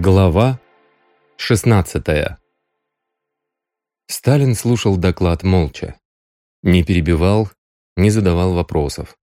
Глава 16 Сталин слушал доклад молча. Не перебивал, не задавал вопросов.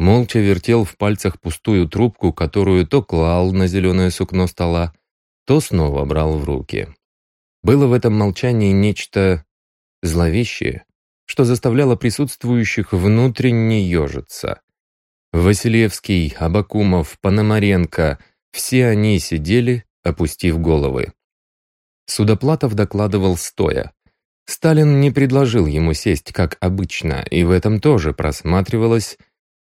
Молча вертел в пальцах пустую трубку, которую то клал на зеленое сукно стола, то снова брал в руки. Было в этом молчании нечто зловещее, что заставляло присутствующих внутренне ежиться. Василевский, Абакумов, Пономаренко — все они сидели, опустив головы. Судоплатов докладывал стоя. Сталин не предложил ему сесть, как обычно, и в этом тоже просматривалось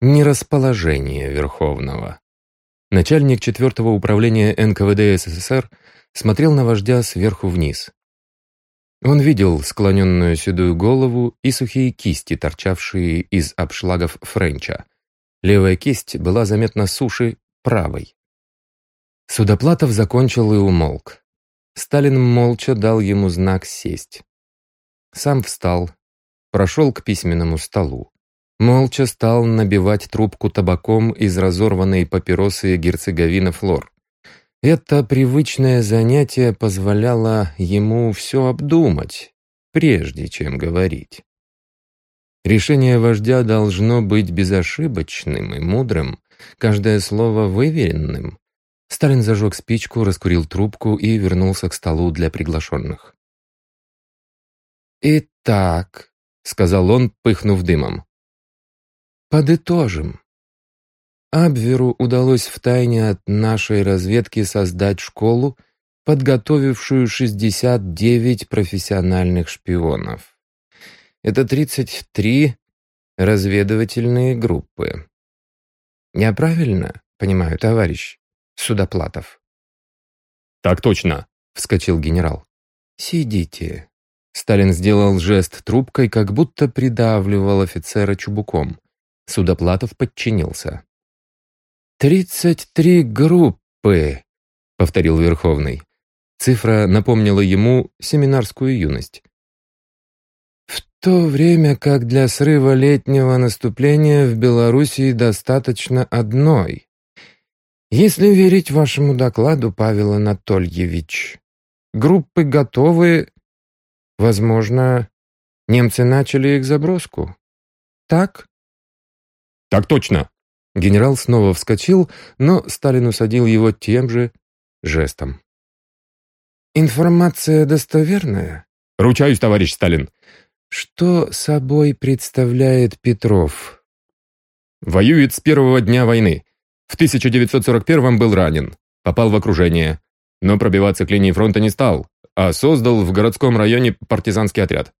нерасположение Верховного. Начальник четвертого управления НКВД СССР смотрел на вождя сверху вниз. Он видел склоненную седую голову и сухие кисти, торчавшие из обшлагов Френча. Левая кисть была заметна суше правой. Судоплатов закончил и умолк. Сталин молча дал ему знак сесть. Сам встал, прошел к письменному столу. Молча стал набивать трубку табаком из разорванной папиросы герцеговина Флор. Это привычное занятие позволяло ему все обдумать, прежде чем говорить. Решение вождя должно быть безошибочным и мудрым, каждое слово выверенным. Сталин зажег спичку, раскурил трубку и вернулся к столу для приглашенных. «Итак», — сказал он, пыхнув дымом, — «подытожим. Абверу удалось втайне от нашей разведки создать школу, подготовившую 69 профессиональных шпионов. Это 33 разведывательные группы. Я правильно понимаю, товарищ Судоплатов? «Так точно», — вскочил генерал. «Сидите». Сталин сделал жест трубкой, как будто придавливал офицера чубуком. Судоплатов подчинился. «Тридцать три группы», — повторил Верховный. Цифра напомнила ему семинарскую юность. В то время как для срыва летнего наступления в Белоруссии достаточно одной. Если верить вашему докладу, Павел Анатольевич, группы готовы, возможно, немцы начали их заброску. Так? Так точно, Генерал снова вскочил, но Сталин усадил его тем же жестом. «Информация достоверная?» «Ручаюсь, товарищ Сталин». «Что собой представляет Петров?» «Воюет с первого дня войны. В 1941 был ранен, попал в окружение, но пробиваться к линии фронта не стал, а создал в городском районе партизанский отряд.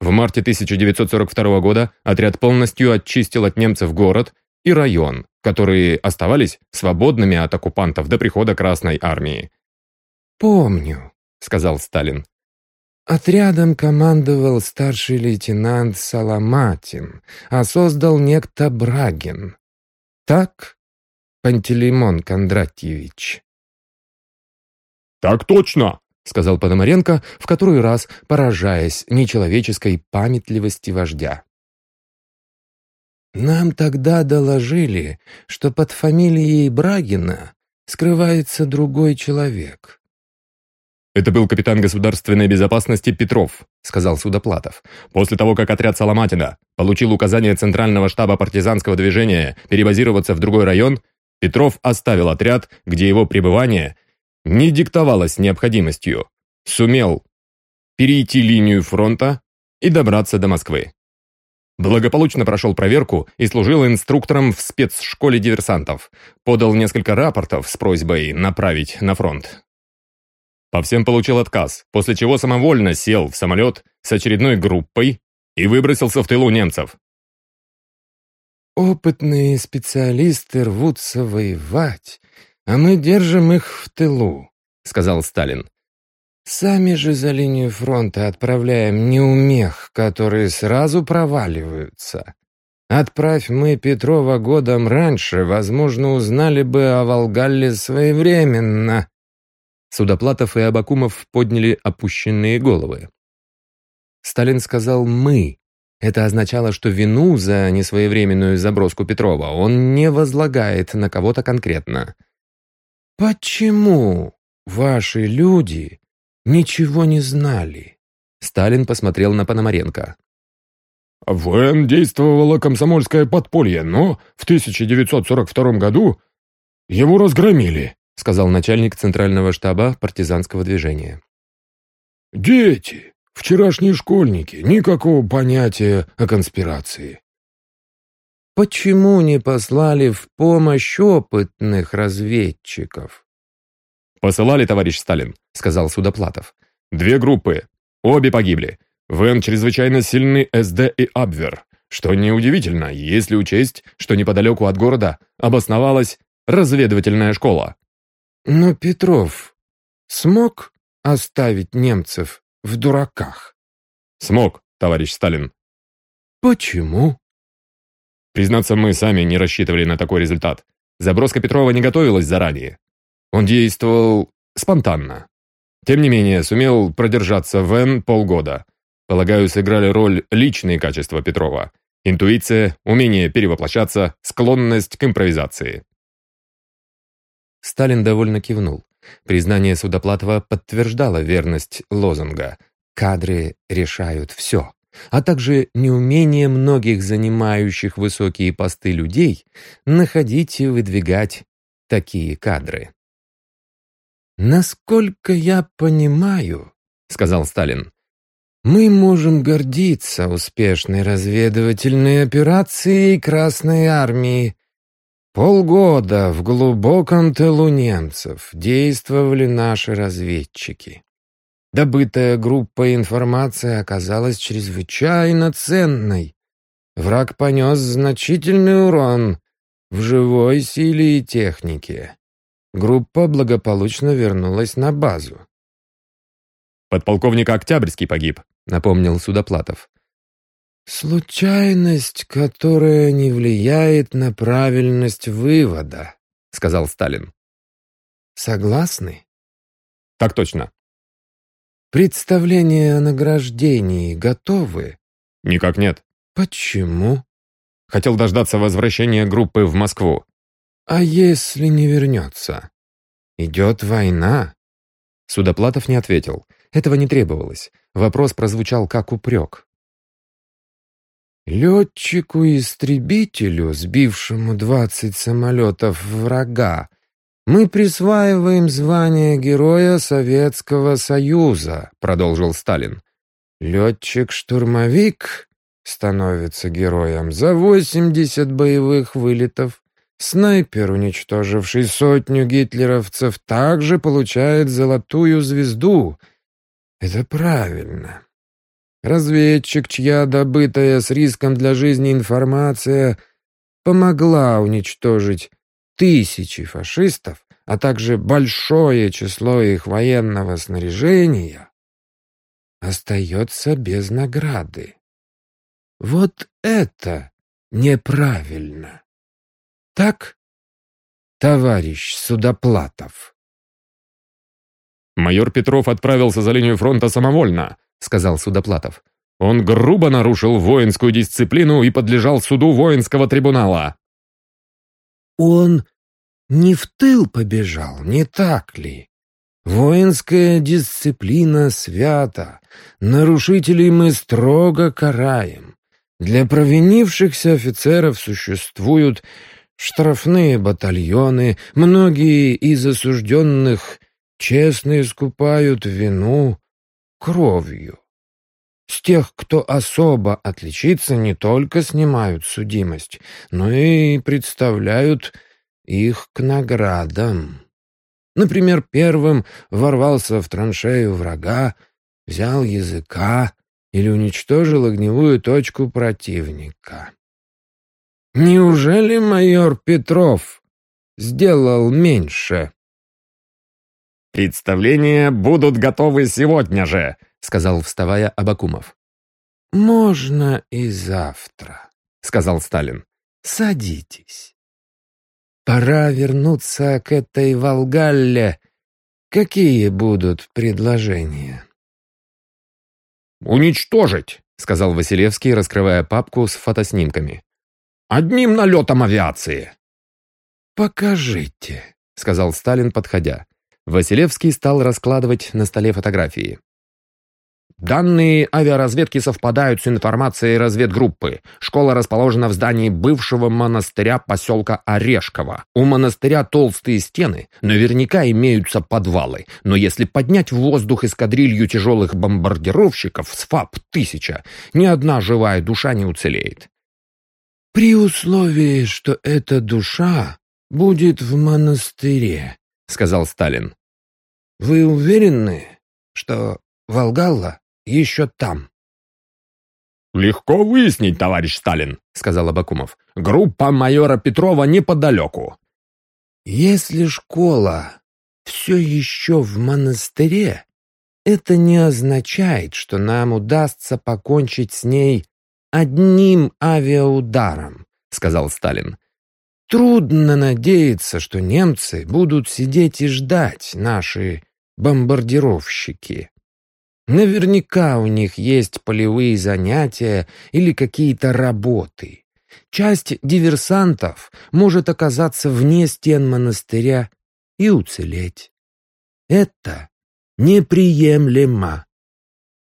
В марте 1942 года отряд полностью очистил от немцев город и район, которые оставались свободными от оккупантов до прихода Красной Армии. «Помню», — сказал Сталин. Отрядом командовал старший лейтенант Саламатин, а создал некто Брагин. Так, Пантелеймон Кондратьевич? «Так точно!» — сказал Пономаренко, в который раз поражаясь нечеловеческой памятливости вождя. Нам тогда доложили, что под фамилией Брагина скрывается другой человек. «Это был капитан государственной безопасности Петров», — сказал Судоплатов. «После того, как отряд Соломатина получил указание Центрального штаба партизанского движения перебазироваться в другой район, Петров оставил отряд, где его пребывание не диктовалось необходимостью, сумел перейти линию фронта и добраться до Москвы. Благополучно прошел проверку и служил инструктором в спецшколе диверсантов. Подал несколько рапортов с просьбой направить на фронт. По всем получил отказ, после чего самовольно сел в самолет с очередной группой и выбросился в тылу немцев. «Опытные специалисты рвутся воевать, а мы держим их в тылу», — сказал Сталин. Сами же за линию фронта отправляем неумех, которые сразу проваливаются. Отправь мы Петрова годом раньше, возможно, узнали бы о Волгалле своевременно. Судоплатов и Абакумов подняли опущенные головы. Сталин сказал «мы». Это означало, что вину за несвоевременную заброску Петрова он не возлагает на кого-то конкретно. «Почему?» ваши люди ничего не знали?» Сталин посмотрел на Пономаренко. В ВН действовало комсомольское подполье, но в 1942 году его разгромили, сказал начальник центрального штаба партизанского движения. Дети, вчерашние школьники, никакого понятия о конспирации. Почему не послали в помощь опытных разведчиков? «Посылали, товарищ Сталин», — сказал Судоплатов. «Две группы. Обе погибли. ВН чрезвычайно сильны СД и Абвер, что неудивительно, если учесть, что неподалеку от города обосновалась разведывательная школа». «Но Петров смог оставить немцев в дураках?» «Смог, товарищ Сталин». «Почему?» Признаться, мы сами не рассчитывали на такой результат. Заброска Петрова не готовилась заранее. Он действовал спонтанно. Тем не менее, сумел продержаться в Н полгода. Полагаю, сыграли роль личные качества Петрова. Интуиция, умение перевоплощаться, склонность к импровизации. Сталин довольно кивнул. Признание Судоплатова подтверждало верность лозунга «Кадры решают все» а также неумение многих занимающих высокие посты людей находить и выдвигать такие кадры. «Насколько я понимаю», — сказал Сталин, «мы можем гордиться успешной разведывательной операцией Красной Армии. Полгода в глубоком тылу немцев действовали наши разведчики. Добытая группа информации оказалась чрезвычайно ценной. Враг понес значительный урон в живой силе и технике. Группа благополучно вернулась на базу. «Подполковник Октябрьский погиб», — напомнил Судоплатов. «Случайность, которая не влияет на правильность вывода», — сказал Сталин. «Согласны?» «Так точно», Представления о награждении готовы? Никак нет. Почему? Хотел дождаться возвращения группы в Москву. А если не вернется? Идет война. Судоплатов не ответил. Этого не требовалось. Вопрос прозвучал как упрек. Летчику-истребителю, сбившему двадцать самолетов врага, «Мы присваиваем звание Героя Советского Союза», — продолжил Сталин. «Летчик-штурмовик становится героем за 80 боевых вылетов. Снайпер, уничтоживший сотню гитлеровцев, также получает золотую звезду. Это правильно. Разведчик, чья добытая с риском для жизни информация помогла уничтожить тысячи фашистов, а также большое число их военного снаряжения, остается без награды. Вот это неправильно. Так, товарищ Судоплатов? «Майор Петров отправился за линию фронта самовольно», — сказал Судоплатов. «Он грубо нарушил воинскую дисциплину и подлежал суду воинского трибунала». Он не в тыл побежал, не так ли? Воинская дисциплина свята, нарушителей мы строго караем. Для провинившихся офицеров существуют штрафные батальоны, многие из осужденных честно искупают вину кровью. С тех, кто особо отличится, не только снимают судимость, но и представляют их к наградам. Например, первым ворвался в траншею врага, взял языка или уничтожил огневую точку противника. Неужели майор Петров сделал меньше? «Представления будут готовы сегодня же», — сказал, вставая Абакумов. «Можно и завтра», — сказал Сталин. «Садитесь». Пора вернуться к этой Волгалле. Какие будут предложения? «Уничтожить», — сказал Василевский, раскрывая папку с фотоснимками. «Одним налетом авиации». «Покажите», — сказал Сталин, подходя. Василевский стал раскладывать на столе фотографии. Данные авиаразведки совпадают с информацией разведгруппы. Школа расположена в здании бывшего монастыря поселка Орешково. У монастыря толстые стены, наверняка имеются подвалы. Но если поднять в воздух эскадрилью тяжелых бомбардировщиков с ФАП-1000, ни одна живая душа не уцелеет. «При условии, что эта душа будет в монастыре», — сказал Сталин. «Вы уверены, что Волгалла еще там. «Легко выяснить, товарищ Сталин», — сказал Абакумов. «Группа майора Петрова неподалеку». «Если школа все еще в монастыре, это не означает, что нам удастся покончить с ней одним авиаударом», — сказал Сталин. «Трудно надеяться, что немцы будут сидеть и ждать наши бомбардировщики». Наверняка у них есть полевые занятия или какие-то работы. Часть диверсантов может оказаться вне стен монастыря и уцелеть. Это неприемлемо.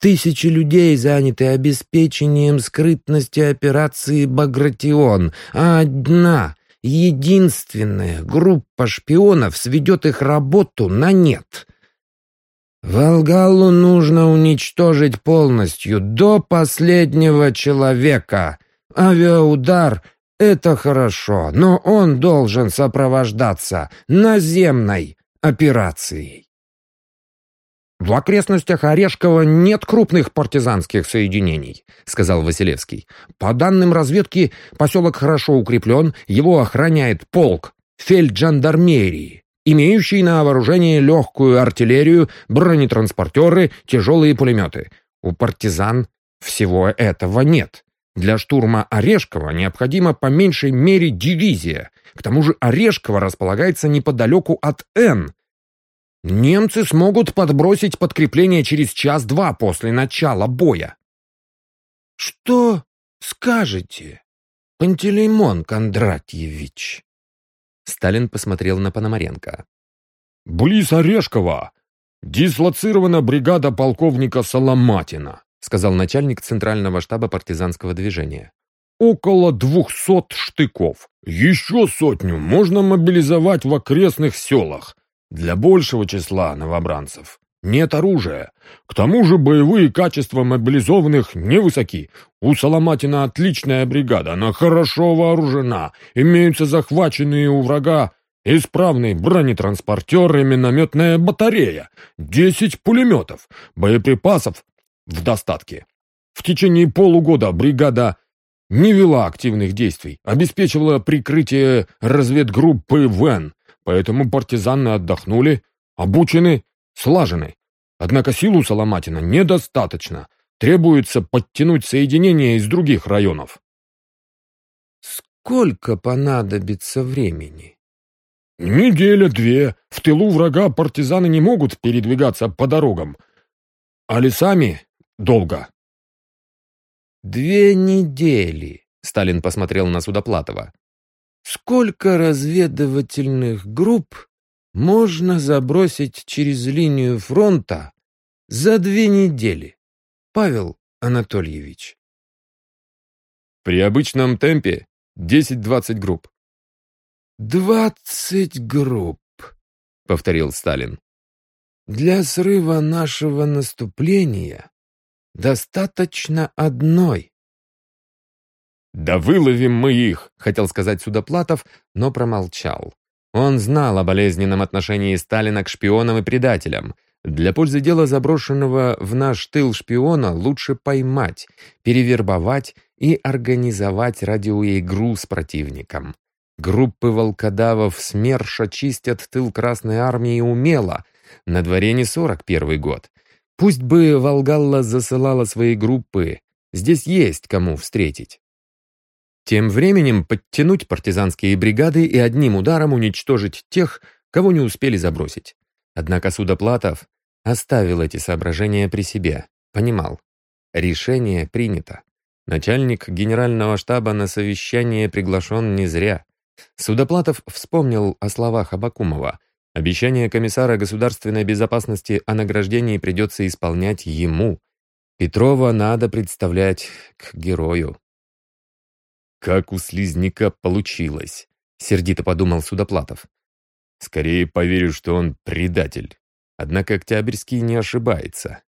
Тысячи людей заняты обеспечением скрытности операции «Багратион», а одна, единственная группа шпионов сведет их работу на нет — Волгалу нужно уничтожить полностью, до последнего человека. Авиаудар — это хорошо, но он должен сопровождаться наземной операцией. «В окрестностях Орешкова нет крупных партизанских соединений», — сказал Василевский. «По данным разведки, поселок хорошо укреплен, его охраняет полк фельджандармерии имеющий на вооружении легкую артиллерию, бронетранспортеры, тяжелые пулеметы. У партизан всего этого нет. Для штурма Орешкова необходима по меньшей мере дивизия. К тому же Орешково располагается неподалеку от Н. Немцы смогут подбросить подкрепление через час-два после начала боя. «Что скажете, Пантелеймон Кондратьевич?» Сталин посмотрел на Пономаренко. «Близ Орешкова дислоцирована бригада полковника Соломатина», сказал начальник Центрального штаба партизанского движения. «Около двухсот штыков. Еще сотню можно мобилизовать в окрестных селах. Для большего числа новобранцев нет оружия. К тому же боевые качества мобилизованных невысоки. У Соломатина отличная бригада, она хорошо вооружена. Имеются захваченные у врага исправный бронетранспортер и минометная батарея, десять пулеметов, боеприпасов в достатке. В течение полугода бригада не вела активных действий, обеспечивала прикрытие разведгруппы ВЭН, поэтому партизаны отдохнули, обучены слажены. Однако силу Соломатина недостаточно. Требуется подтянуть соединения из других районов. Сколько понадобится времени? Неделя-две. В тылу врага партизаны не могут передвигаться по дорогам. А лесами долго. Две недели, Сталин посмотрел на Судоплатова. Сколько разведывательных групп можно забросить через линию фронта за две недели, Павел Анатольевич. При обычном темпе 10-20 групп. «Двадцать групп», — повторил Сталин. «Для срыва нашего наступления достаточно одной». «Да выловим мы их», — хотел сказать Судоплатов, но промолчал. Он знал о болезненном отношении Сталина к шпионам и предателям. Для пользы дела заброшенного в наш тыл шпиона лучше поймать, перевербовать и организовать радиоигру с противником. Группы волкодавов СМЕРШа чистят тыл Красной Армии умело. На дворе не 41 год. Пусть бы Волгалла засылала свои группы. Здесь есть кому встретить. Тем временем подтянуть партизанские бригады и одним ударом уничтожить тех, кого не успели забросить. Однако Судоплатов оставил эти соображения при себе, понимал. Решение принято. Начальник генерального штаба на совещание приглашен не зря. Судоплатов вспомнил о словах Абакумова. Обещание комиссара государственной безопасности о награждении придется исполнять ему. Петрова надо представлять к герою. «Как у слизняка получилось», — сердито подумал Судоплатов. «Скорее поверю, что он предатель. Однако Октябрьский не ошибается».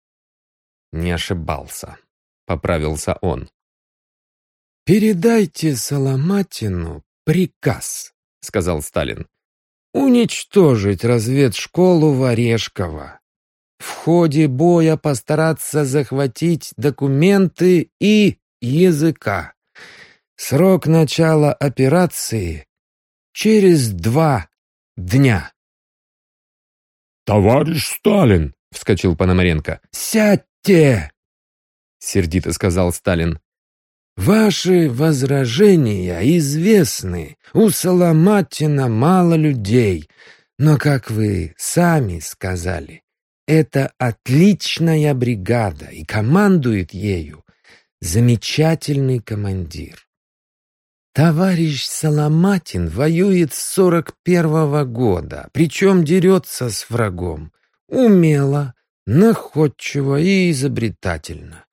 «Не ошибался», — поправился он. «Передайте Соломатину приказ», — сказал Сталин уничтожить разведшколу в Орешково. В ходе боя постараться захватить документы и языка. Срок начала операции через два дня. «Товарищ Сталин!» — вскочил Пономаренко. «Сядьте!» — сердито сказал Сталин. Ваши возражения известны. У Соломатина мало людей. Но, как вы сами сказали, это отличная бригада, и командует ею замечательный командир. Товарищ Соломатин воюет с сорок первого года, причем дерется с врагом. Умело, находчиво и изобретательно.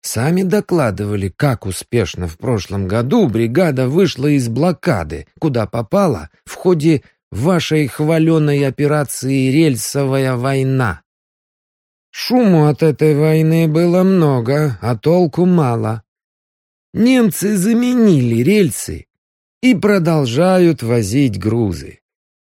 Сами докладывали, как успешно в прошлом году бригада вышла из блокады, куда попала в ходе вашей хваленой операции «Рельсовая война». Шуму от этой войны было много, а толку мало. Немцы заменили рельсы и продолжают возить грузы.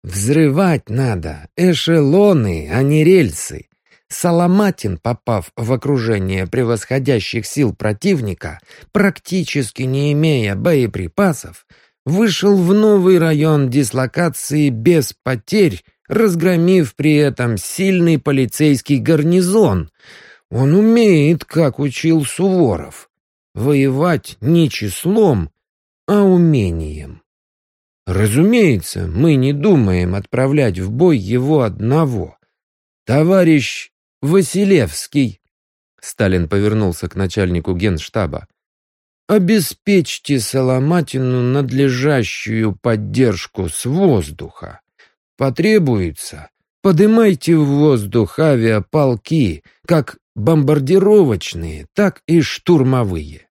Взрывать надо эшелоны, а не рельсы. Соломатин, попав в окружение превосходящих сил противника, практически не имея боеприпасов, вышел в новый район дислокации без потерь, разгромив при этом сильный полицейский гарнизон. Он умеет, как учил Суворов, воевать не числом, а умением. Разумеется, мы не думаем отправлять в бой его одного. Товарищ Василевский!» Сталин повернулся к начальнику генштаба. «Обеспечьте Соломатину надлежащую поддержку с воздуха. Потребуется, подымайте в воздух авиаполки, как бомбардировочные, так и штурмовые».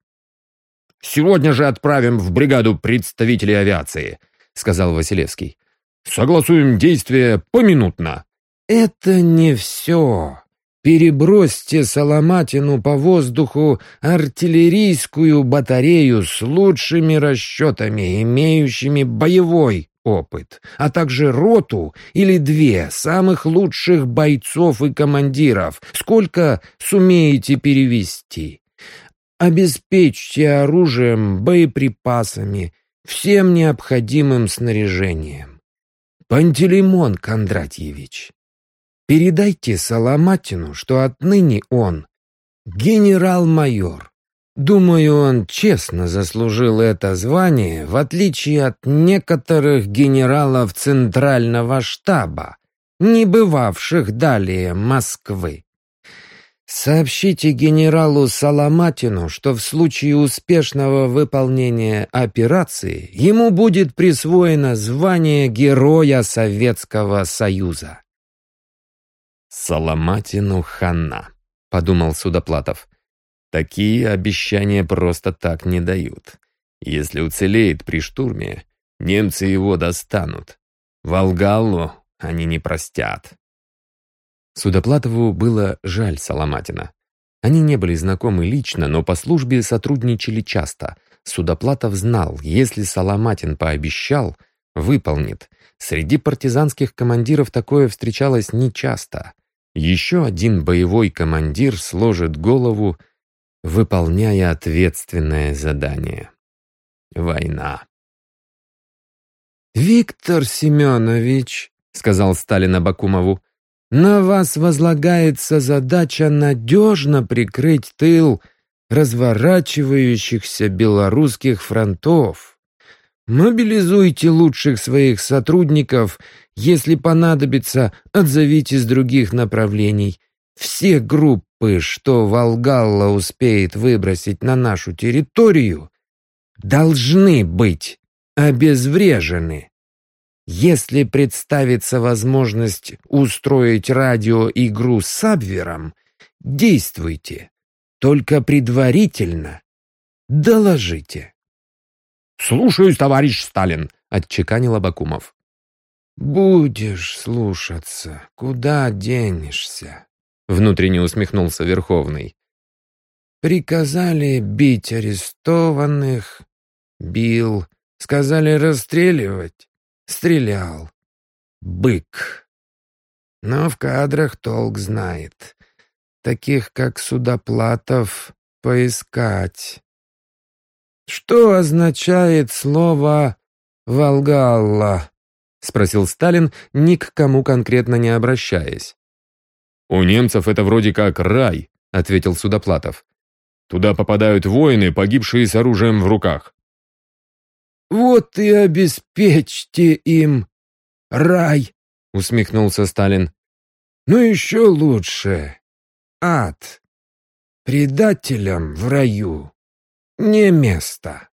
«Сегодня же отправим в бригаду представителей авиации», — сказал Василевский. «Согласуем действия поминутно». «Это не все», Перебросьте Соломатину по воздуху артиллерийскую батарею с лучшими расчетами, имеющими боевой опыт, а также роту или две самых лучших бойцов и командиров, сколько сумеете перевести. Обеспечьте оружием, боеприпасами, всем необходимым снаряжением. Пантелеймон Кондратьевич, Передайте Соломатину, что отныне он генерал-майор. Думаю, он честно заслужил это звание, в отличие от некоторых генералов Центрального штаба, не бывавших далее Москвы. Сообщите генералу Соломатину, что в случае успешного выполнения операции ему будет присвоено звание Героя Советского Союза. «Соломатину хана», — подумал Судоплатов. «Такие обещания просто так не дают. Если уцелеет при штурме, немцы его достанут. Волгаллу они не простят». Судоплатову было жаль Соломатина. Они не были знакомы лично, но по службе сотрудничали часто. Судоплатов знал, если Соломатин пообещал, выполнит. Среди партизанских командиров такое встречалось нечасто. Еще один боевой командир сложит голову, выполняя ответственное задание. Война. «Виктор Семенович», — сказал Сталин Абакумову, «на вас возлагается задача надежно прикрыть тыл разворачивающихся белорусских фронтов. Мобилизуйте лучших своих сотрудников, если понадобится, отзовите с других направлений. Все группы, что Волгалла успеет выбросить на нашу территорию, должны быть обезврежены. Если представится возможность устроить радиоигру с Абвером, действуйте, только предварительно доложите. «Слушаюсь, товарищ Сталин», — отчеканил Абакумов. «Будешь слушаться, куда денешься?» — внутренне усмехнулся Верховный. «Приказали бить арестованных, бил, сказали расстреливать, стрелял. Бык. Но в кадрах толк знает. Таких, как Судоплатов, поискать. Что означает слово «Волгалла»? — спросил Сталин, ни к кому конкретно не обращаясь. «У немцев это вроде как рай», — ответил Судоплатов. «Туда попадают воины, погибшие с оружием в руках». «Вот и обеспечьте им рай», — усмехнулся Сталин. «Ну еще лучше. Ад. Предателям в раю не место».